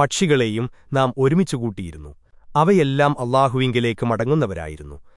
പക്ഷികളെയും നാം ഒരുമിച്ചു കൂട്ടിയിരുന്നു. അവയെല്ലാം അള്ളാഹുവിങ്കിലേക്ക് മടങ്ങുന്നവരായിരുന്നു.